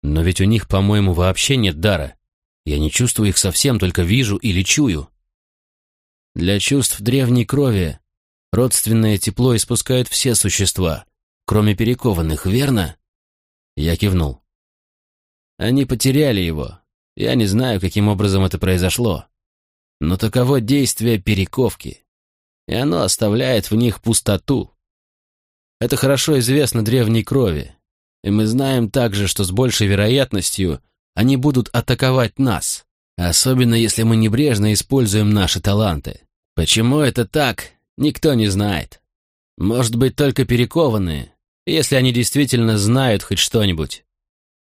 Speaker 1: Но ведь у них, по-моему, вообще нет дара. Я не чувствую их совсем, только вижу или чую. Для чувств древней крови родственное тепло испускают все существа, кроме перекованных, верно? Я кивнул. Они потеряли его. Я не знаю, каким образом это произошло. Но таково действие перековки, и оно оставляет в них пустоту. Это хорошо известно древней крови, и мы знаем также, что с большей вероятностью они будут атаковать нас, особенно если мы небрежно используем наши таланты. Почему это так, никто не знает. Может быть, только перекованные, если они действительно знают хоть что-нибудь.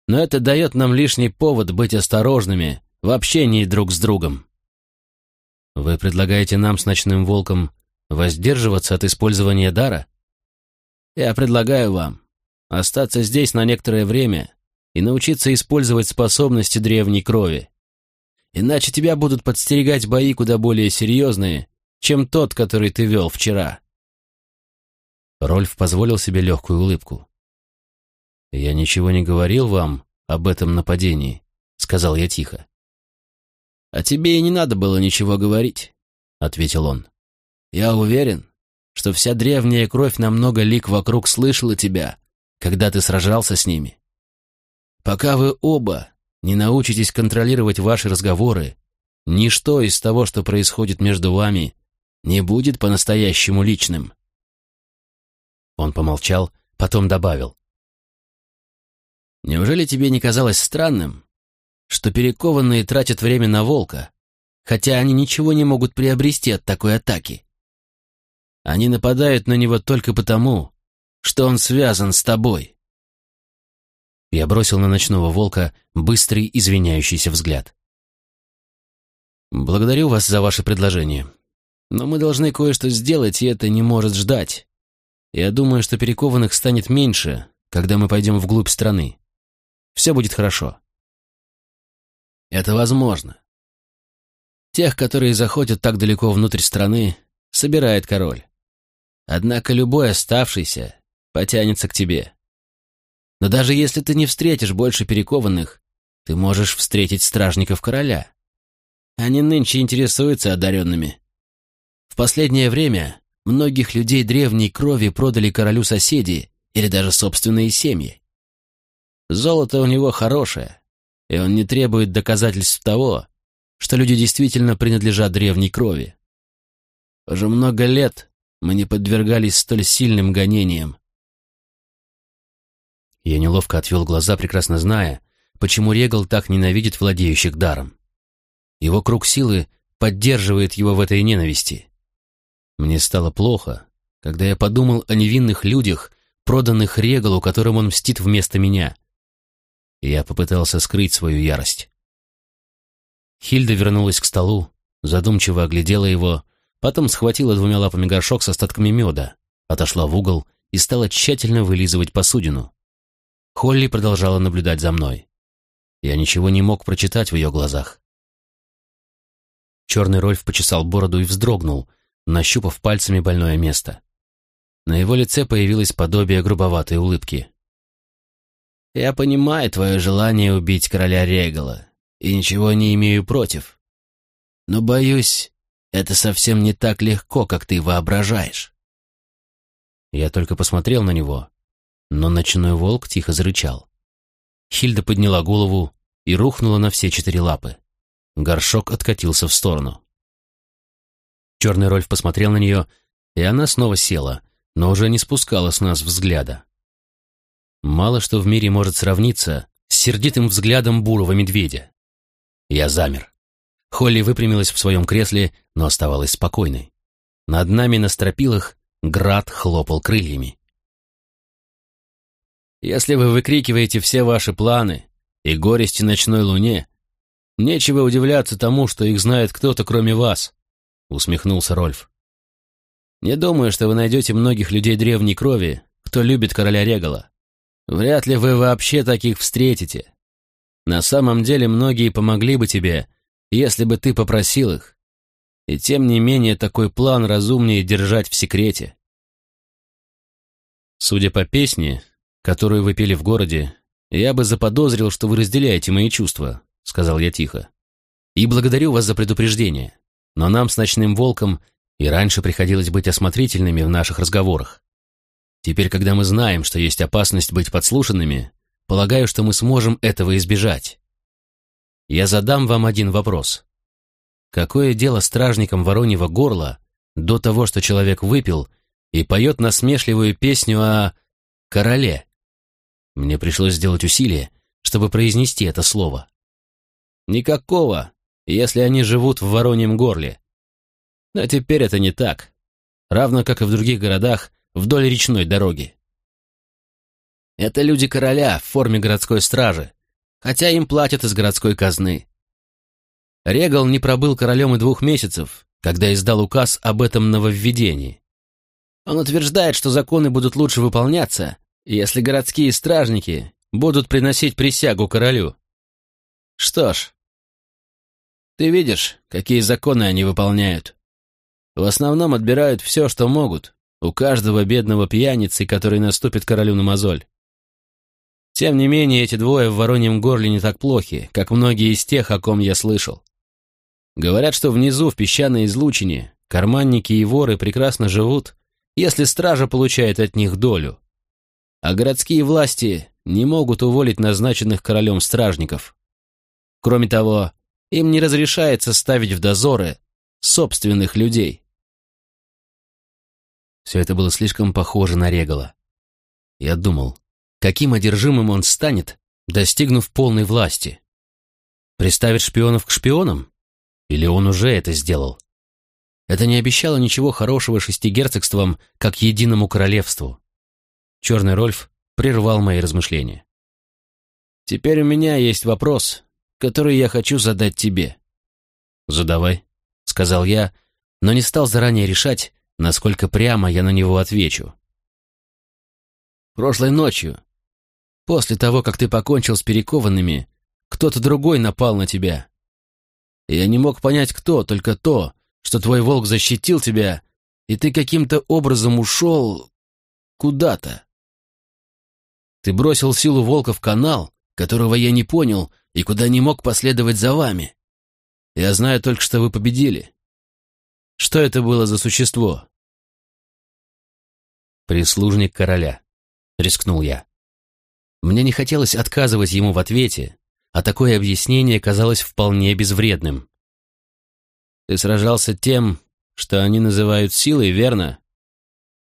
Speaker 1: Но это дает нам лишний повод быть осторожными в общении друг с другом. Вы предлагаете нам с ночным волком воздерживаться от использования дара? Я предлагаю вам остаться здесь на некоторое время и научиться использовать способности древней крови. Иначе тебя будут подстерегать бои куда более серьезные, чем тот, который ты вел вчера. Рольф позволил себе легкую улыбку. «Я ничего не говорил вам об этом нападении», — сказал я тихо. «А тебе и не надо было ничего говорить», — ответил он. «Я уверен, что вся древняя кровь на много лик вокруг слышала тебя, когда ты сражался с ними. Пока вы оба не научитесь контролировать ваши разговоры, ничто из того, что происходит между вами, не будет по-настоящему личным. Он помолчал, потом добавил. «Неужели тебе не казалось странным, что перекованные тратят время на волка, хотя они ничего не могут приобрести от такой атаки? Они нападают на него только потому, что он связан с тобой». Я бросил на ночного волка быстрый извиняющийся взгляд. «Благодарю вас за ваше предложение, но мы должны кое-что сделать, и это не может ждать. Я думаю, что перекованных станет меньше, когда мы пойдем вглубь страны. Все будет хорошо. Это возможно. Тех, которые заходят так далеко внутрь страны, собирает король. Однако любой оставшийся потянется к тебе. Но даже если ты не встретишь больше перекованных, ты можешь встретить стражников короля. Они нынче интересуются одаренными. В последнее время Многих людей древней крови продали королю соседи или даже собственные семьи. Золото у него хорошее, и он не требует доказательств того, что люди действительно принадлежат древней крови. Уже много лет мы не подвергались столь сильным гонениям. Я неловко отвел глаза, прекрасно зная, почему Регал так ненавидит владеющих даром. Его круг силы поддерживает его в этой ненависти. Мне стало плохо, когда я подумал о невинных людях, проданных Регалу, которым он мстит вместо меня. Я попытался скрыть свою ярость. Хильда вернулась к столу, задумчиво оглядела его, потом схватила двумя лапами горшок с остатками меда, отошла в угол и стала тщательно вылизывать посудину. Холли продолжала наблюдать за мной. Я ничего не мог прочитать в ее глазах. Черный Рольф почесал бороду и вздрогнул, нащупав пальцами больное место. На его лице появилось подобие грубоватой улыбки. «Я понимаю твое желание убить короля Регала, и ничего не имею против. Но, боюсь, это совсем не так легко, как ты воображаешь». Я только посмотрел на него, но ночной волк тихо зарычал. Хильда подняла голову и рухнула на все четыре лапы. Горшок откатился в сторону. Черный Рольф посмотрел на нее, и она снова села, но уже не спускала с нас взгляда. Мало что в мире может сравниться с сердитым взглядом бурого медведя. Я замер. Холли выпрямилась в своем кресле, но оставалась спокойной. Над нами на стропилах град хлопал крыльями. «Если вы выкрикиваете все ваши планы и горести ночной луне, нечего удивляться тому, что их знает кто-то, кроме вас», — усмехнулся Рольф. «Не думаю, что вы найдете многих людей древней крови, кто любит короля Регала. Вряд ли вы вообще таких встретите. На самом деле многие помогли бы тебе, если бы ты попросил их. И тем не менее такой план разумнее держать в секрете». Судя по песне, которую вы пели в городе, я бы заподозрил, что вы разделяете мои чувства, сказал я тихо. И благодарю вас за предупреждение. Но нам с ночным волком и раньше приходилось быть осмотрительными в наших разговорах. Теперь, когда мы знаем, что есть опасность быть подслушанными, полагаю, что мы сможем этого избежать. Я задам вам один вопрос. Какое дело стражникам Вороньего горла до того, что человек выпил и поет насмешливую песню о короле? Мне пришлось сделать усилие, чтобы произнести это слово. Никакого, если они живут в Вороньем горле. Но теперь это не так, равно как и в других городах вдоль речной дороги. Это люди короля в форме городской стражи, хотя им платят из городской казны. Регал не пробыл королем и двух месяцев, когда издал указ об этом нововведении. Он утверждает, что законы будут лучше выполняться, если городские стражники будут приносить присягу королю. Что ж, Ты видишь, какие законы они выполняют. В основном отбирают все, что могут, у каждого бедного пьяницы, который наступит королю на мозоль. Тем не менее, эти двое в Вороньем горле не так плохи, как многие из тех, о ком я слышал. Говорят, что внизу, в песчаной излучине, карманники и воры прекрасно живут, если стража получает от них долю. А городские власти не могут уволить назначенных королем стражников. Кроме того, им не разрешается ставить в дозоры собственных людей. Все это было слишком похоже на Регала. Я думал, каким одержимым он станет, достигнув полной власти. Приставит шпионов к шпионам? Или он уже это сделал? Это не обещало ничего хорошего шести герцогствам, как единому королевству. Черный Рольф прервал мои размышления. «Теперь у меня есть вопрос, который я хочу задать тебе». «Задавай», — сказал я, но не стал заранее решать, насколько прямо я на него отвечу. «Прошлой ночью, после того, как ты покончил с перекованными, кто-то другой напал на тебя. Я не мог понять, кто, только то, что твой волк защитил тебя, и ты каким-то образом ушел куда-то. Ты бросил силу волка в канал, которого я не понял и куда не мог последовать за вами. Я знаю только, что вы победили. Что это было за существо? Прислужник короля, рискнул я. Мне не хотелось отказывать ему в ответе, а такое объяснение казалось вполне безвредным. Ты сражался тем, что они называют силой, верно?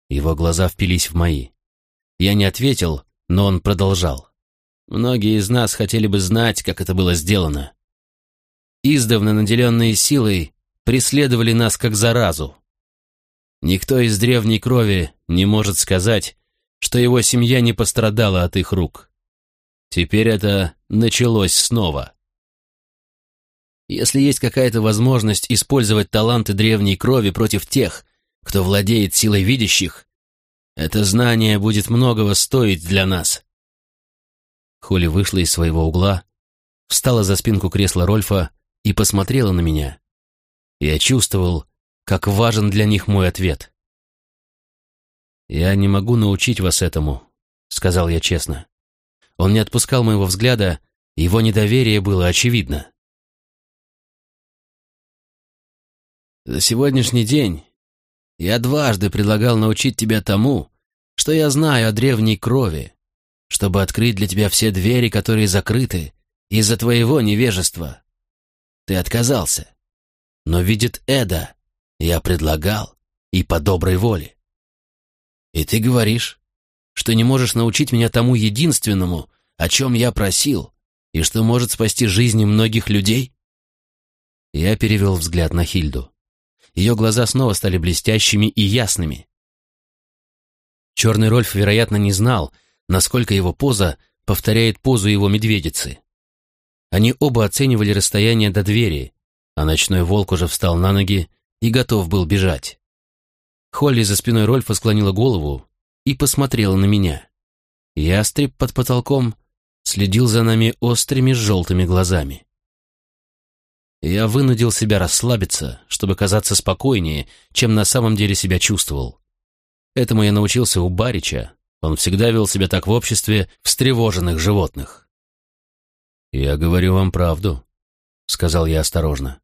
Speaker 1: Его глаза впились в мои. Я не ответил, но он продолжал. Многие из нас хотели бы знать, как это было сделано. Издавна наделенные силой преследовали нас как заразу. Никто из древней крови не может сказать, что его семья не пострадала от их рук. Теперь это началось снова. Если есть какая-то возможность использовать таланты древней крови против тех, кто владеет силой видящих, это знание будет многого стоить для нас. Холли вышла из своего угла, встала за спинку кресла Рольфа и посмотрела на меня. Я чувствовал, как важен для них мой ответ. «Я не могу научить вас этому», — сказал я честно. Он не отпускал моего взгляда, его недоверие было очевидно. «За сегодняшний день я дважды предлагал научить тебя тому, что я знаю о древней крови, чтобы открыть для тебя все двери, которые закрыты из-за твоего невежества. Ты отказался. Но видит Эда, я предлагал, и по доброй воле. И ты говоришь, что не можешь научить меня тому единственному, о чем я просил, и что может спасти жизни многих людей? Я перевел взгляд на Хильду. Ее глаза снова стали блестящими и ясными. Черный Рольф, вероятно, не знал, насколько его поза повторяет позу его медведицы. Они оба оценивали расстояние до двери, а ночной волк уже встал на ноги и готов был бежать. Холли за спиной Рольфа склонила голову и посмотрела на меня. Ястреб под потолком следил за нами острыми желтыми глазами. Я вынудил себя расслабиться, чтобы казаться спокойнее, чем на самом деле себя чувствовал. Этому я научился у Барича. Он всегда вел себя так в обществе встревоженных животных. «Я говорю вам правду», — сказал я осторожно.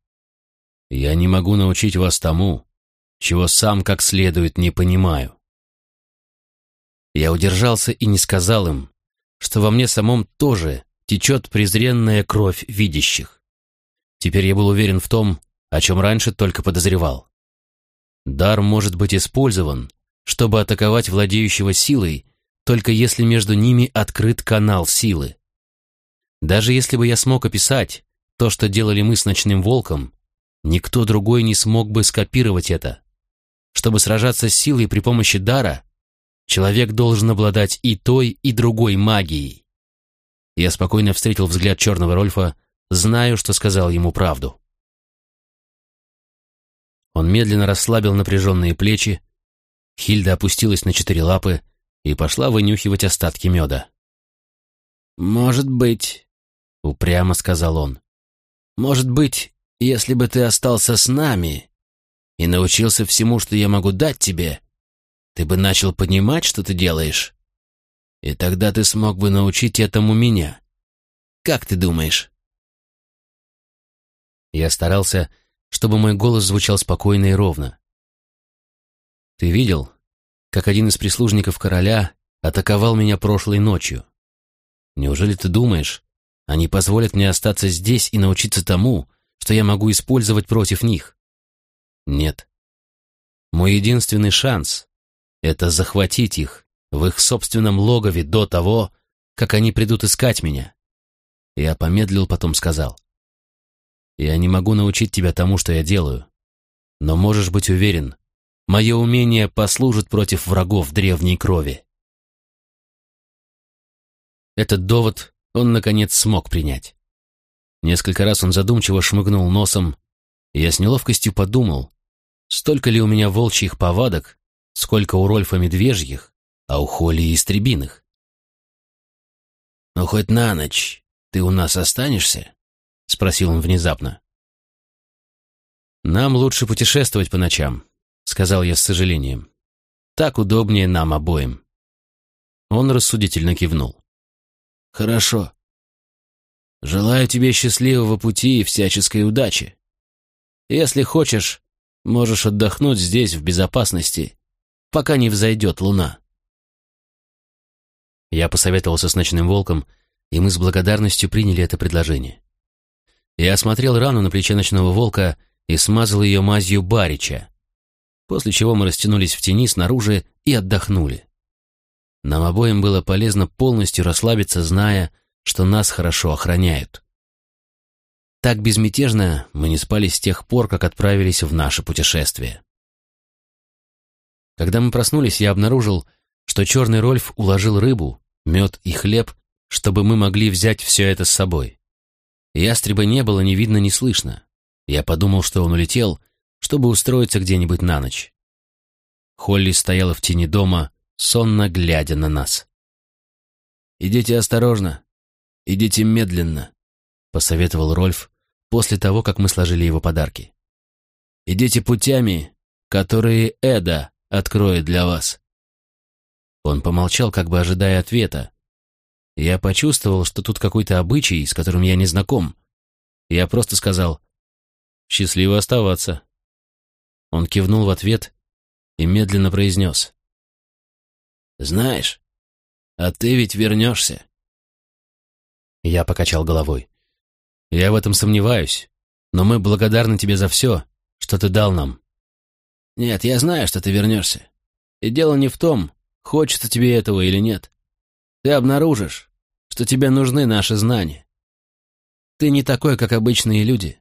Speaker 1: «Я не могу научить вас тому, чего сам как следует не понимаю». Я удержался и не сказал им, что во мне самом тоже течет презренная кровь видящих. Теперь я был уверен в том, о чем раньше только подозревал. Дар может быть использован, чтобы атаковать владеющего силой, только если между ними открыт канал силы. Даже если бы я смог описать то, что делали мы с ночным волком, никто другой не смог бы скопировать это. Чтобы сражаться с силой при помощи дара, человек должен обладать и той, и другой магией. Я спокойно встретил взгляд черного Рольфа, знаю, что сказал ему правду. Он медленно расслабил напряженные плечи, Хильда опустилась на четыре лапы и пошла вынюхивать остатки меда. «Может быть», — упрямо сказал он, — «может быть,
Speaker 3: если бы ты остался с нами и научился всему, что я могу дать тебе, ты бы начал понимать, что ты делаешь. И тогда ты смог бы научить этому меня. Как ты думаешь?»
Speaker 1: Я старался, чтобы мой голос звучал спокойно и ровно. «Ты видел, как один из прислужников короля атаковал меня прошлой ночью? Неужели ты думаешь, они позволят мне остаться здесь и научиться тому, что я могу использовать против них? Нет. Мой единственный шанс — это захватить их в их собственном логове до того, как они придут искать меня. Я помедлил, потом сказал. Я не могу научить тебя тому, что я делаю. Но можешь быть уверен, мое умение послужит против врагов древней крови. Этот довод он, наконец, смог принять. Несколько раз он задумчиво шмыгнул носом, и я с неловкостью подумал, столько ли у меня волчьих повадок, сколько у Рольфа медвежьих, а у Холли истребиных.
Speaker 3: «Ну, хоть на ночь ты у нас останешься?» — спросил он внезапно.
Speaker 1: «Нам лучше путешествовать по ночам», — сказал я с сожалением. «Так удобнее нам обоим». Он рассудительно кивнул.
Speaker 3: Хорошо. Желаю тебе счастливого пути и всяческой удачи. Если хочешь, можешь отдохнуть здесь в безопасности, пока не взойдет луна.
Speaker 1: Я посоветовался с ночным волком, и мы с благодарностью приняли это предложение. Я осмотрел рану на плече ночного волка и смазал ее мазью барича, после чего мы растянулись в тени снаружи и отдохнули. Нам обоим было полезно полностью расслабиться, зная, что нас хорошо охраняют. Так безмятежно мы не спали с тех пор, как отправились в наше путешествие. Когда мы проснулись, я обнаружил, что черный Рольф уложил рыбу, мед и хлеб, чтобы мы могли взять все это с собой. Ястреба не было ни видно, ни слышно. Я подумал, что он улетел, чтобы устроиться где-нибудь на ночь. Холли стояла в тени дома, сонно глядя на нас.
Speaker 3: «Идите осторожно, идите медленно», — посоветовал Рольф после того, как мы сложили его подарки. «Идите путями, которые Эда откроет для вас».
Speaker 1: Он помолчал, как бы ожидая ответа. Я почувствовал, что тут какой-то обычай, с которым я не знаком. Я просто сказал «Счастливо оставаться». Он кивнул в ответ и медленно произнес
Speaker 3: знаешь, а ты ведь вернешься.
Speaker 1: Я покачал головой. Я в этом сомневаюсь, но мы благодарны тебе за все, что ты дал нам.
Speaker 3: Нет, я знаю, что ты вернешься. И дело не в том, хочется тебе этого или нет. Ты обнаружишь, что тебе нужны наши знания. Ты не такой, как обычные люди.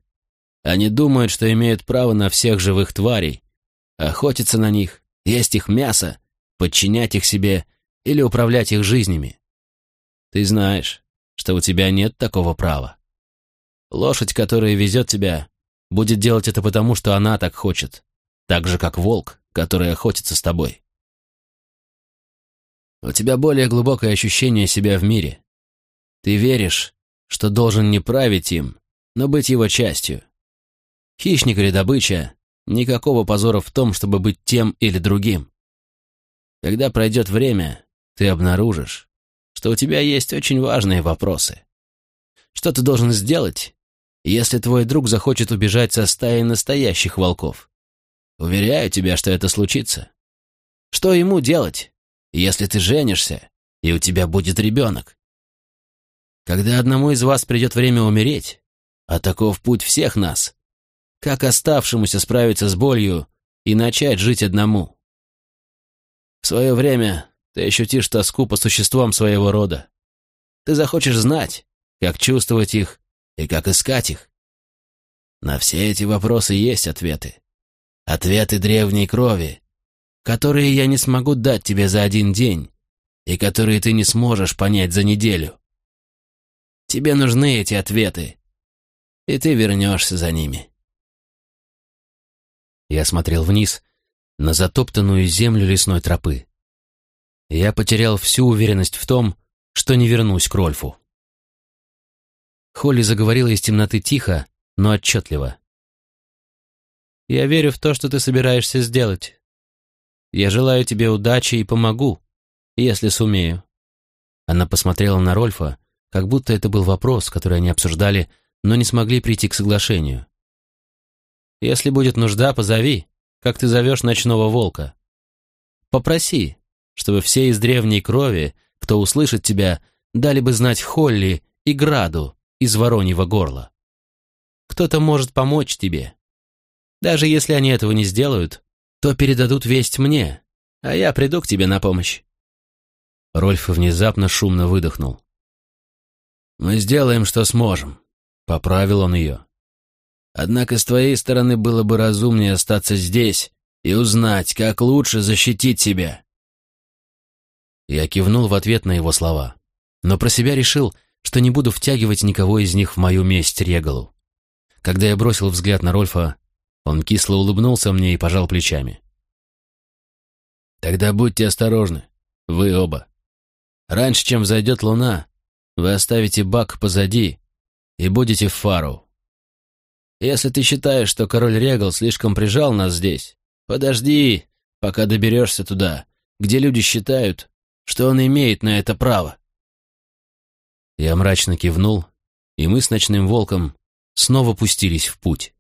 Speaker 3: Они думают, что имеют право на всех живых тварей, охотиться на них, есть их мясо подчинять их себе или управлять их жизнями. Ты знаешь, что у тебя нет такого права. Лошадь, которая везет тебя, будет делать это потому, что она так хочет, так же, как волк, который охотится с тобой. У тебя более глубокое ощущение себя в мире. Ты веришь, что должен не править им, но быть его частью. Хищник или добыча, никакого позора в том, чтобы быть тем или другим. Когда пройдет время, ты обнаружишь, что у тебя есть очень важные вопросы. Что ты должен сделать, если твой друг захочет убежать со стаи настоящих волков? Уверяю тебя, что это случится. Что ему делать, если ты женишься, и у тебя будет ребенок? Когда одному из вас придет время умереть, а таков путь всех нас, как оставшемуся справиться с болью и начать жить одному? В свое время ты ощутишь тоску по существам своего рода. Ты захочешь знать, как чувствовать их и как искать их. На все эти вопросы есть ответы. Ответы древней крови, которые я не смогу дать тебе за один день и которые ты не сможешь понять за неделю. Тебе нужны эти ответы, и ты вернешься за ними.
Speaker 1: Я смотрел вниз, на затоптанную землю лесной тропы. Я потерял всю уверенность в том, что не вернусь к Рольфу. Холли заговорила из темноты тихо, но отчетливо. Я верю в то, что ты собираешься сделать. Я желаю тебе удачи и помогу, если сумею». Она посмотрела на Рольфа, как будто это был вопрос, который они обсуждали, но не смогли прийти к соглашению. «Если будет нужда, позови, как ты зовешь ночного волка. Попроси, чтобы все из древней крови, кто услышит тебя, дали бы знать Холли и Граду из Вороньего горла. Кто-то может помочь тебе, даже если они этого не сделают, то передадут весть мне, а я приду к тебе на помощь». Рольф внезапно шумно выдохнул. «Мы сделаем, что сможем», — поправил он ее. «Однако с твоей стороны было бы разумнее остаться здесь и узнать, как лучше защитить себя». Я кивнул в ответ на его слова, но про себя решил, что не буду втягивать никого из них в мою месть Регалу. Когда я бросил взгляд на Рольфа, он кисло улыбнулся мне и пожал плечами. «Тогда будьте осторожны, вы оба. Раньше, чем взойдет луна, вы оставите бак позади и будете в фару. Если ты считаешь, что король Регал слишком прижал нас здесь, подожди, пока доберешься туда, где люди считают, что он имеет на это право». Я мрачно кивнул, и мы с ночным волком снова пустились в путь.